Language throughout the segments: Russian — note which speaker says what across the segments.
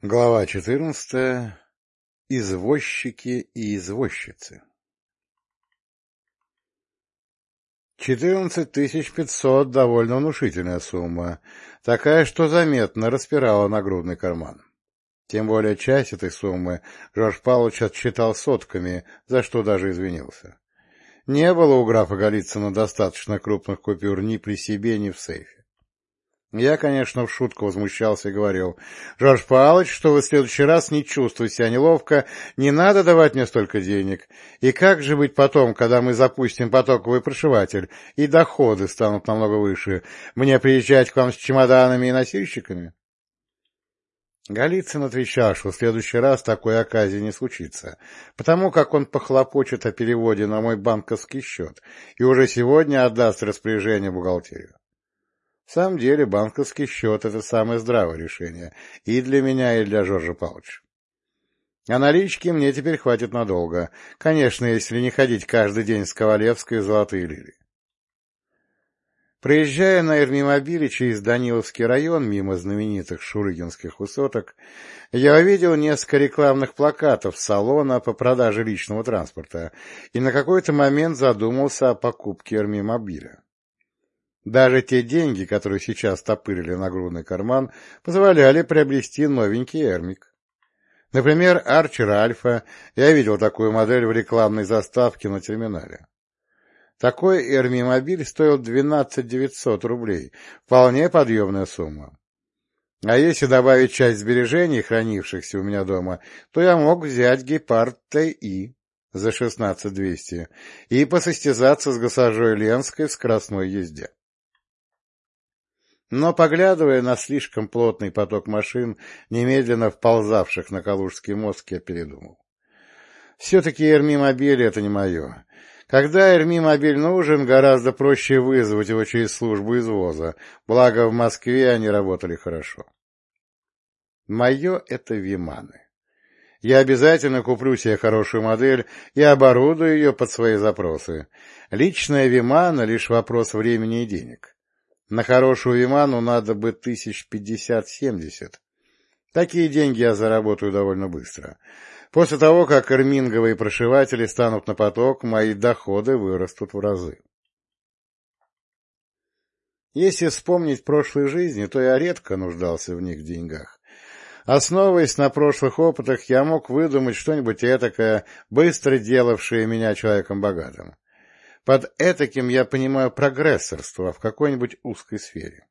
Speaker 1: Глава четырнадцатая. Извозчики и извозчицы. Четырнадцать тысяч пятьсот — довольно внушительная сумма, такая, что заметно распирала нагрудный карман. Тем более часть этой суммы Жорж Павлович отсчитал сотками, за что даже извинился. Не было у графа Голицына достаточно крупных купюр ни при себе, ни в сейфе. Я, конечно, в шутку возмущался и говорил, «Жорж Павлович, что вы в следующий раз не чувствуете себя неловко, не надо давать мне столько денег. И как же быть потом, когда мы запустим потоковый прошиватель, и доходы станут намного выше? Мне приезжать к вам с чемоданами и носильщиками?» Голицын отвечал, что в следующий раз такой оказии не случится, потому как он похлопочет о переводе на мой банковский счет и уже сегодня отдаст распоряжение бухгалтерию. В самом деле банковский счет — это самое здравое решение и для меня, и для Жоржа Павловича. А налички мне теперь хватит надолго, конечно, если не ходить каждый день с Ковалевской в Золотые Лилии. Проезжая на Эрмимобиле через Даниловский район, мимо знаменитых шурыгинских высоток, я увидел несколько рекламных плакатов салона по продаже личного транспорта и на какой-то момент задумался о покупке Эрмимобиля. Даже те деньги, которые сейчас топырили нагрудный карман, позволяли приобрести новенький Эрмик. Например, Арчер Альфа, я видел такую модель в рекламной заставке на терминале. Такой Эрми-мобиль стоил 12 900 рублей, вполне подъемная сумма. А если добавить часть сбережений, хранившихся у меня дома, то я мог взять Гепард ТИ за 16 200 и посостязаться с госпожой Ленской в скоростной езде. Но, поглядывая на слишком плотный поток машин, немедленно вползавших на Калужский мост, я передумал. Все-таки Эрми-мобиль — это не мое. Когда Эрми-мобиль нужен, гораздо проще вызвать его через службу извоза, благо в Москве они работали хорошо. Мое — это Виманы. Я обязательно куплю себе хорошую модель и оборудую ее под свои запросы. Личная Вимана — лишь вопрос времени и денег. На хорошую Виману надо бы тысяч пятьдесят-семьдесят. Такие деньги я заработаю довольно быстро. После того, как эрминговые прошиватели станут на поток, мои доходы вырастут в разы. Если вспомнить прошлые жизни, то я редко нуждался в них в деньгах. Основываясь на прошлых опытах, я мог выдумать что-нибудь этакое, быстро делавшее меня человеком богатым. Под этаким я понимаю прогрессорство в какой-нибудь узкой сфере.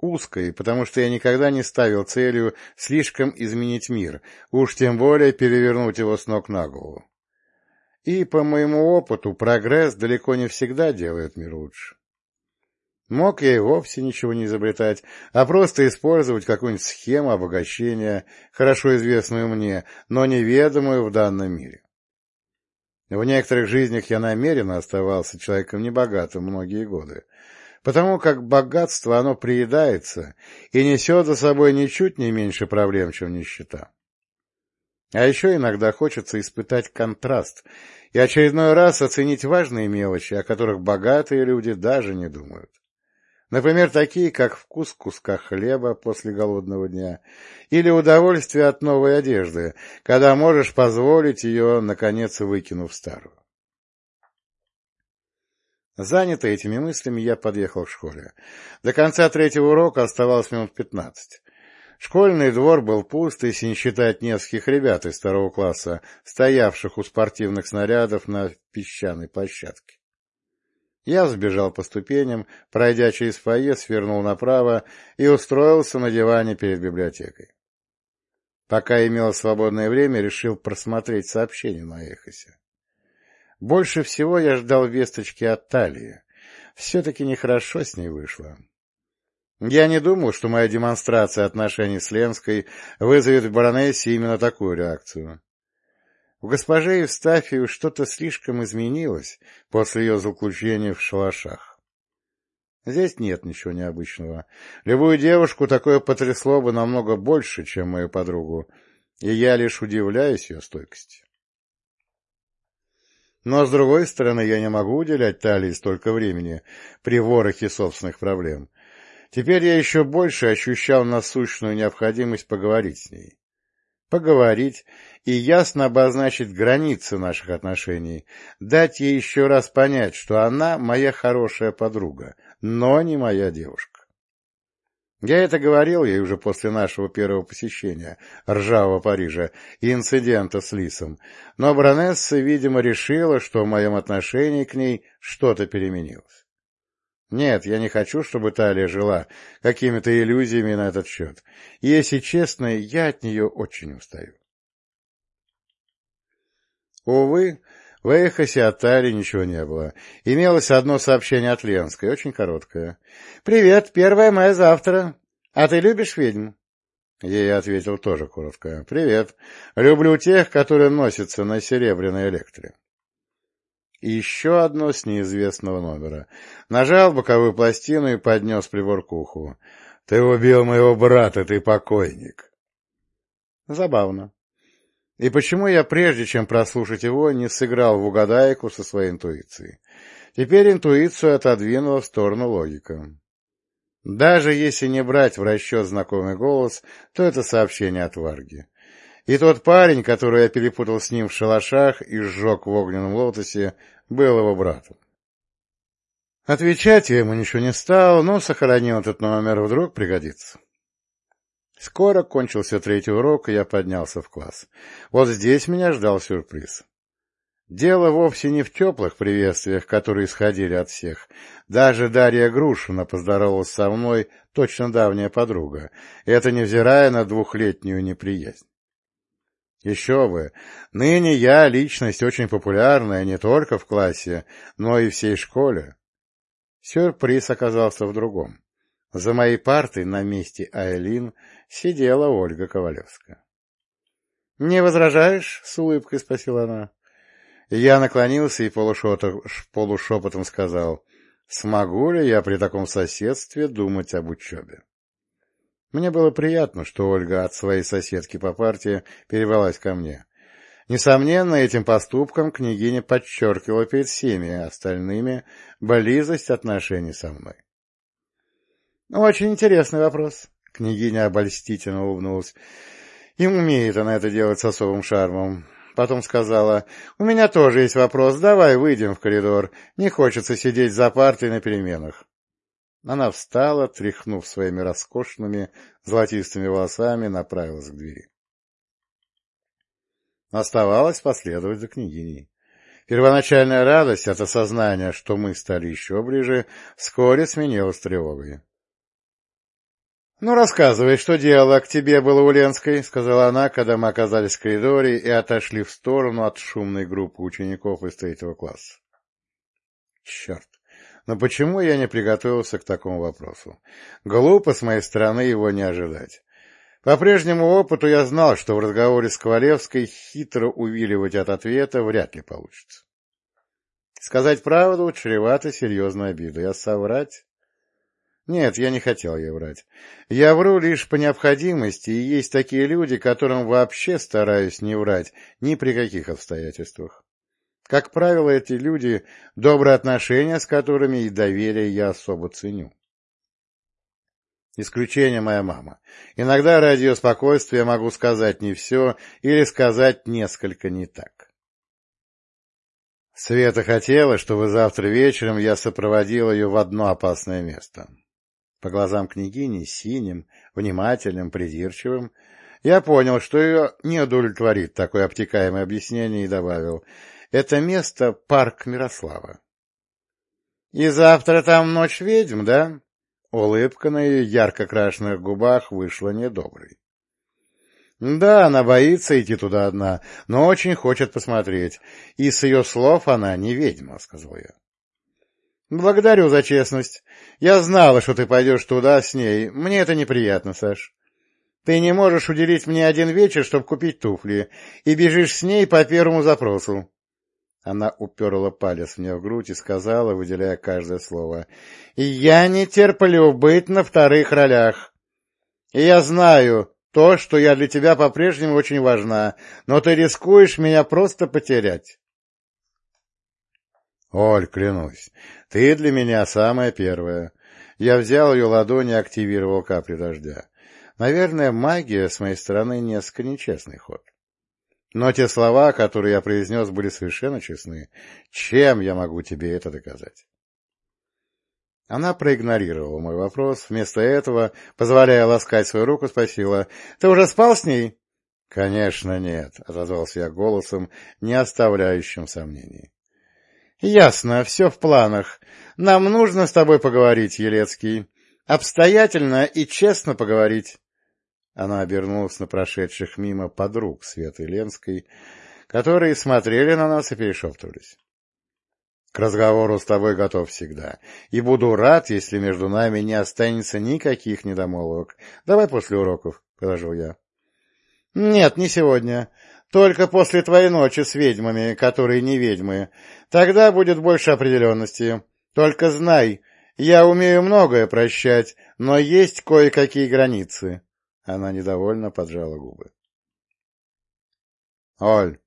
Speaker 1: Узкой, потому что я никогда не ставил целью слишком изменить мир, уж тем более перевернуть его с ног на голову. И, по моему опыту, прогресс далеко не всегда делает мир лучше. Мог я и вовсе ничего не изобретать, а просто использовать какую-нибудь схему обогащения, хорошо известную мне, но неведомую в данном мире. В некоторых жизнях я намеренно оставался человеком небогатым многие годы, потому как богатство оно приедается и несет за собой ничуть не меньше проблем, чем нищета. А еще иногда хочется испытать контраст и очередной раз оценить важные мелочи, о которых богатые люди даже не думают. Например, такие, как вкус куска хлеба после голодного дня или удовольствие от новой одежды, когда можешь позволить ее, наконец, выкинув старую. Занятый этими мыслями, я подъехал к школе. До конца третьего урока оставалось минут пятнадцать. Школьный двор был пуст, если не считать нескольких ребят из второго класса, стоявших у спортивных снарядов на песчаной площадке. Я сбежал по ступеням, пройдя через фойе, свернул направо и устроился на диване перед библиотекой. Пока имел свободное время, решил просмотреть сообщения на Эхосе. Больше всего я ждал весточки от Талии. Все-таки нехорошо с ней вышло. Я не думал, что моя демонстрация отношений с Ленской вызовет в баронессе именно такую реакцию. У госпожи Евстафию что-то слишком изменилось после ее заключения в шалашах. Здесь нет ничего необычного. Любую девушку такое потрясло бы намного больше, чем мою подругу, и я лишь удивляюсь ее стойкости. Но, с другой стороны, я не могу уделять Талии столько времени при ворохе собственных проблем. Теперь я еще больше ощущал насущную необходимость поговорить с ней. Поговорить и ясно обозначить границы наших отношений, дать ей еще раз понять, что она моя хорошая подруга, но не моя девушка. Я это говорил ей уже после нашего первого посещения ржавого Парижа и инцидента с Лисом, но баронесса, видимо, решила, что в моем отношении к ней что-то переменилось. Нет, я не хочу, чтобы Талия жила какими-то иллюзиями на этот счет. Если честно, я от нее очень устаю. Увы, в Эхосе от Талии ничего не было. Имелось одно сообщение от Ленской, очень короткое. «Привет, первое мая завтра. А ты любишь ведьм?» Ей ответил тоже коротко. «Привет. Люблю тех, которые носятся на серебряной электре». И еще одно с неизвестного номера. Нажал боковую пластину и поднес прибор к уху. «Ты убил моего брата, ты покойник!» Забавно. И почему я, прежде чем прослушать его, не сыграл в угадайку со своей интуицией? Теперь интуицию отодвинула в сторону логика. Даже если не брать в расчет знакомый голос, то это сообщение от Варги. И тот парень, который я перепутал с ним в шалашах и сжег в огненном лотосе, был его братом. Отвечать я ему ничего не стал, но сохранил этот номер, вдруг пригодится. Скоро кончился третий урок, и я поднялся в класс. Вот здесь меня ждал сюрприз. Дело вовсе не в теплых приветствиях, которые исходили от всех. Даже Дарья Грушина поздоровалась со мной, точно давняя подруга, это невзирая на двухлетнюю неприязнь. Еще бы! Ныне я личность очень популярная не только в классе, но и всей школе. Сюрприз оказался в другом. За моей партой на месте Айлин сидела Ольга Ковалевская. — Не возражаешь? — с улыбкой спросила она. Я наклонился и полушепотом сказал, смогу ли я при таком соседстве думать об учебе. Мне было приятно, что Ольга от своей соседки по партии перевелась ко мне. Несомненно, этим поступком княгиня подчеркивала перед всеми остальными близость отношений со мной. «Очень интересный вопрос», — княгиня обольстительно улыбнулась. «И умеет она это делать с особым шармом. Потом сказала, «У меня тоже есть вопрос, давай выйдем в коридор. Не хочется сидеть за партой на переменах». Она встала, тряхнув своими роскошными золотистыми волосами, направилась к двери. Оставалось последовать за княгиней. Первоначальная радость от осознания, что мы стали еще ближе, вскоре сменилась тревогой. — Ну, рассказывай, что делала к тебе было у Ленской, — сказала она, когда мы оказались в коридоре и отошли в сторону от шумной группы учеников из третьего класса. Черт! Но почему я не приготовился к такому вопросу? Глупо с моей стороны его не ожидать. По прежнему опыту я знал, что в разговоре с Ковалевской хитро увиливать от ответа вряд ли получится. Сказать правду чревато серьезной обидой, а соврать... Нет, я не хотел ей врать. Я вру лишь по необходимости, и есть такие люди, которым вообще стараюсь не врать ни при каких обстоятельствах. Как правило, эти люди, добрые отношения с которыми и доверие я особо ценю. Исключение моя мама. Иногда ради ее спокойствия могу сказать не все или сказать несколько не так. Света хотела, чтобы завтра вечером я сопроводил ее в одно опасное место. По глазам княгини, синим, внимательным, придирчивым, я понял, что ее не удовлетворит такое обтекаемое объяснение, и добавил, это место — парк Мирослава. — И завтра там ночь ведьм, да? Улыбка на ее ярко крашенных губах вышла недоброй. Да, она боится идти туда одна, но очень хочет посмотреть, и с ее слов она не ведьма, — сказал я. Благодарю за честность. Я знала, что ты пойдешь туда с ней. Мне это неприятно, Саш. Ты не можешь уделить мне один вечер, чтобы купить туфли, и бежишь с ней по первому запросу. Она уперла палец мне в грудь и сказала, выделяя каждое слово, «Я не терплю быть на вторых ролях. И я знаю то, что я для тебя по-прежнему очень важна, но ты рискуешь меня просто потерять». Оль, клянусь, ты для меня самая первая. Я взял ее ладони и активировал капли дождя. Наверное, магия с моей стороны несколько нечестный ход. Но те слова, которые я произнес, были совершенно честны. Чем я могу тебе это доказать? Она проигнорировала мой вопрос, вместо этого, позволяя ласкать свою руку, спросила, «Ты уже спал с ней?» «Конечно нет», — отозвался я голосом, не оставляющим сомнений. «Ясно, все в планах. Нам нужно с тобой поговорить, Елецкий. Обстоятельно и честно поговорить». Она обернулась на прошедших мимо подруг Светы Ленской, которые смотрели на нас и перешептывались. — К разговору с тобой готов всегда, и буду рад, если между нами не останется никаких недомолвок. Давай после уроков, — предложил я. — Нет, не сегодня. Только после твоей ночи с ведьмами, которые не ведьмы. Тогда будет больше определенности. Только знай, я умею многое прощать, но есть кое-какие границы. Она недовольно поджала губы. — Оль,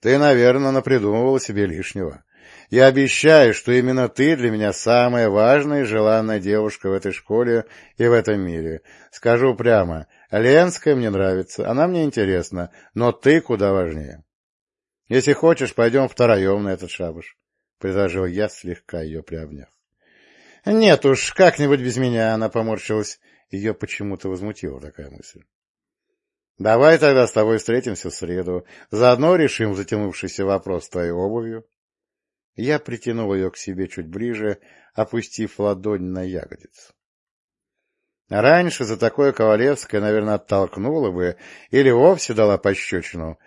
Speaker 1: ты, наверное, напридумывала себе лишнего. Я обещаю, что именно ты для меня самая важная и желанная девушка в этой школе и в этом мире. Скажу прямо, Ленская мне нравится, она мне интересна, но ты куда важнее. Если хочешь, пойдем втроем на этот шабаш, — предложил я, слегка ее приобняв. — Нет уж, как-нибудь без меня, — она поморщилась. Ее почему-то возмутила такая мысль. — Давай тогда с тобой встретимся в среду, заодно решим затянувшийся вопрос с твоей обувью. Я притянул ее к себе чуть ближе, опустив ладонь на ягодицу. Раньше за такое Ковалевская, наверное, оттолкнула бы или вовсе дала пощечину,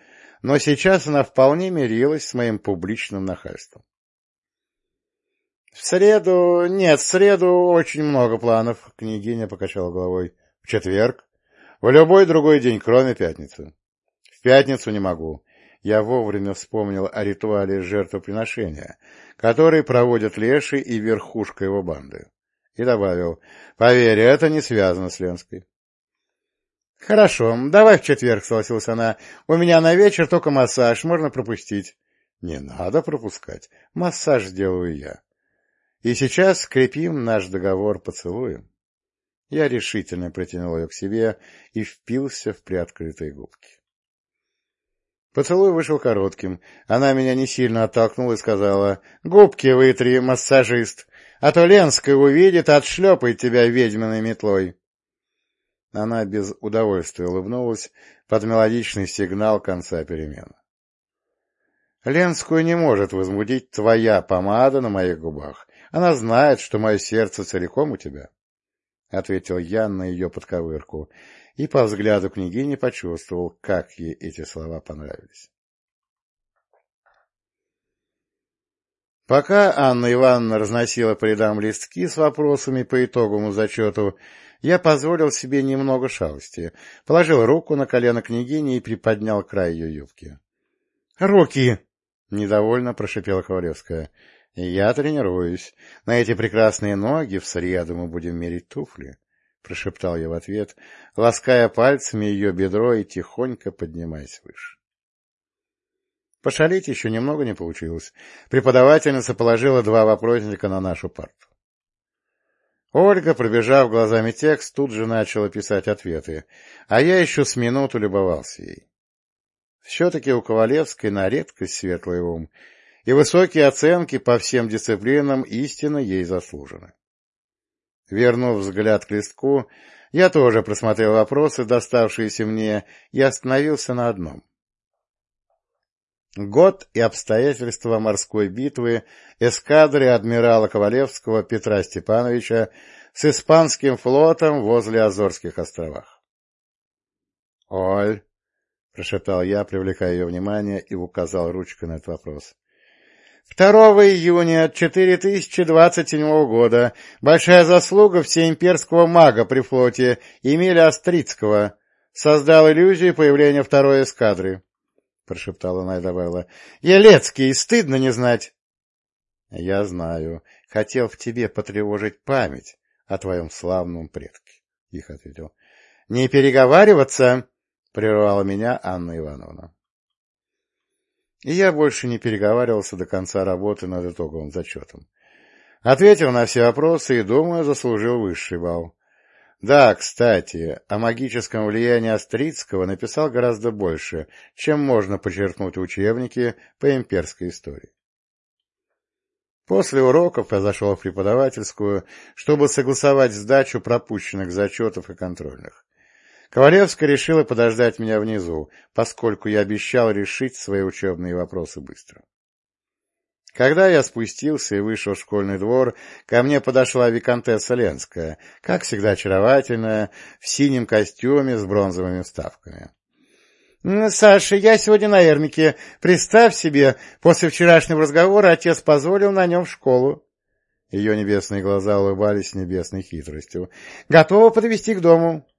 Speaker 1: но сейчас она вполне мирилась с моим публичным нахальством. — В среду... Нет, в среду очень много планов, — княгиня покачала головой. — В четверг? В любой другой день, кроме пятницы. — В пятницу не могу я вовремя вспомнил о ритуале жертвоприношения, который проводят Леший и верхушка его банды. И добавил, поверь, это не связано с Ленской. — Хорошо, давай в четверг, — согласилась она. — У меня на вечер только массаж, можно пропустить. — Не надо пропускать, массаж сделаю я. И сейчас скрепим наш договор поцелуем. Я решительно притянул ее к себе и впился в приоткрытые губки. Поцелуй вышел коротким. Она меня не сильно оттолкнула и сказала, «Губки вытри, массажист, а то Ленская увидит, отшлепает тебя ведьминой метлой». Она без удовольствия улыбнулась под мелодичный сигнал конца перемены. Ленскую не может возбудить твоя помада на моих губах. Она знает, что мое сердце целиком у тебя, — ответил я на ее подковырку и по взгляду княгини почувствовал, как ей эти слова понравились. Пока Анна Ивановна разносила по рядам листки с вопросами по итоговому зачету, я позволил себе немного шалости, положил руку на колено княгини и приподнял край ее юбки. — Руки! — недовольно прошипела Ковалевская. — Я тренируюсь. На эти прекрасные ноги в среду мы будем мерить туфли прошептал я в ответ, лаская пальцами ее бедро и тихонько поднимаясь выше. Пошалить еще немного не получилось. Преподавательница положила два вопросника на нашу парту. Ольга, пробежав глазами текст, тут же начала писать ответы, а я еще с минуту любовался ей. Все-таки у Ковалевской на редкость светлый ум, и высокие оценки по всем дисциплинам истинно ей заслужены. Вернув взгляд к листку, я тоже просмотрел вопросы, доставшиеся мне, и остановился на одном. Год и обстоятельства морской битвы эскадры адмирала Ковалевского Петра Степановича с испанским флотом возле Азорских островах. — Оль, — прошептал я, привлекая ее внимание, и указал ручкой на этот вопрос. 2 июня 4027 года большая заслуга всеимперского мага при флоте Эмиля Острицкого создал иллюзию появления второй эскадры, — прошептала она добавила. — Елецкий, стыдно не знать. — Я знаю. Хотел в тебе потревожить память о твоем славном предке, — тихо ответил. — Не переговариваться, — прервала меня Анна Ивановна. И я больше не переговаривался до конца работы над итоговым зачетом. Ответил на все вопросы и, думаю, заслужил высший балл. Да, кстати, о магическом влиянии Астрицкого написал гораздо больше, чем можно почерпнуть в учебнике по имперской истории. После уроков я зашел в преподавательскую, чтобы согласовать сдачу пропущенных зачетов и контрольных. Ковалевская решила подождать меня внизу, поскольку я обещал решить свои учебные вопросы быстро. Когда я спустился и вышел в школьный двор, ко мне подошла виконтесса Ленская, как всегда очаровательная, в синем костюме с бронзовыми вставками. — Саша, я сегодня на Эрмике. Представь себе, после вчерашнего разговора отец позволил на нем в школу. Ее небесные глаза улыбались небесной хитростью. — Готова подвести к дому. —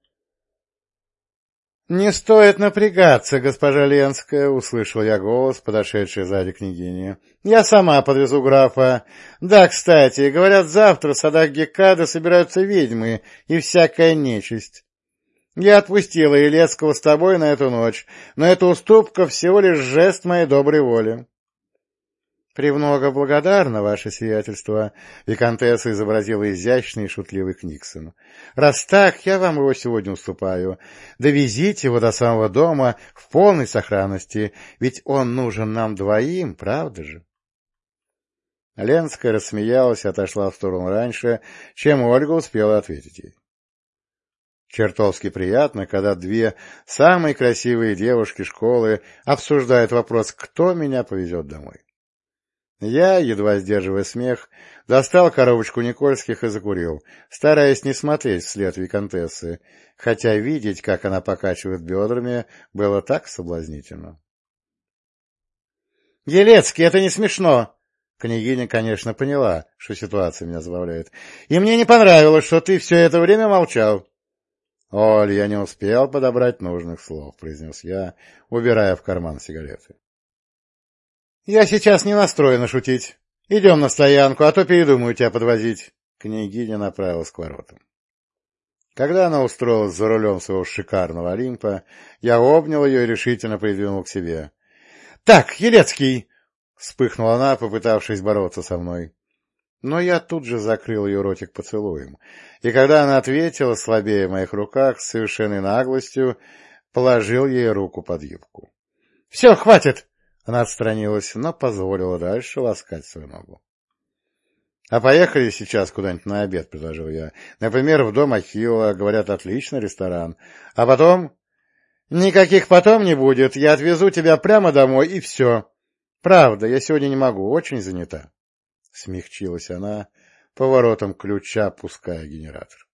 Speaker 1: Не стоит напрягаться, госпожа Ленская, — услышал я голос, подошедший сзади княгини. — Я сама подвезу графа. Да, кстати, говорят, завтра в садах Гекада собираются ведьмы и всякая нечисть. Я отпустила Елецкого с тобой на эту ночь, но эта уступка всего лишь жест моей доброй воли. «Премного благодарна, ваше сиятельство», — виконтесса изобразила изящный и шутливый Книксон. «Раз так, я вам его сегодня уступаю. Довезите его до самого дома в полной сохранности, ведь он нужен нам двоим, правда же?» Ленская рассмеялась и отошла в сторону раньше, чем Ольга успела ответить ей. Чертовски приятно, когда две самые красивые девушки школы обсуждают вопрос, кто меня повезет домой. Я, едва сдерживая смех, достал коробочку Никольских и закурил, стараясь не смотреть вслед виконтессы, хотя видеть, как она покачивает бедрами, было так соблазнительно. — Елецкий, это не смешно! Княгиня, конечно, поняла, что ситуация меня забавляет. — И мне не понравилось, что ты все это время молчал. — Оль, я не успел подобрать нужных слов, — произнес я, убирая в карман сигареты. «Я сейчас не настроена шутить. Идем на стоянку, а то передумаю тебя подвозить». Княгиня направилась к воротам. Когда она устроилась за рулем своего шикарного Олимпа, я обнял ее и решительно придвинул к себе. — Так, Елецкий! — вспыхнула она, попытавшись бороться со мной. Но я тут же закрыл ее ротик поцелуем, и когда она ответила, слабее в моих руках, с совершенной наглостью, положил ей руку под юбку. — Все, хватит! Она отстранилась, но позволила дальше ласкать свою ногу. — А поехали сейчас куда-нибудь на обед, — предложил я. — Например, в дом Ахилла, говорят, отличный ресторан. А потом... — Никаких потом не будет, я отвезу тебя прямо домой, и все. Правда, я сегодня не могу, очень занята. Смягчилась она, поворотом ключа пуская генератор.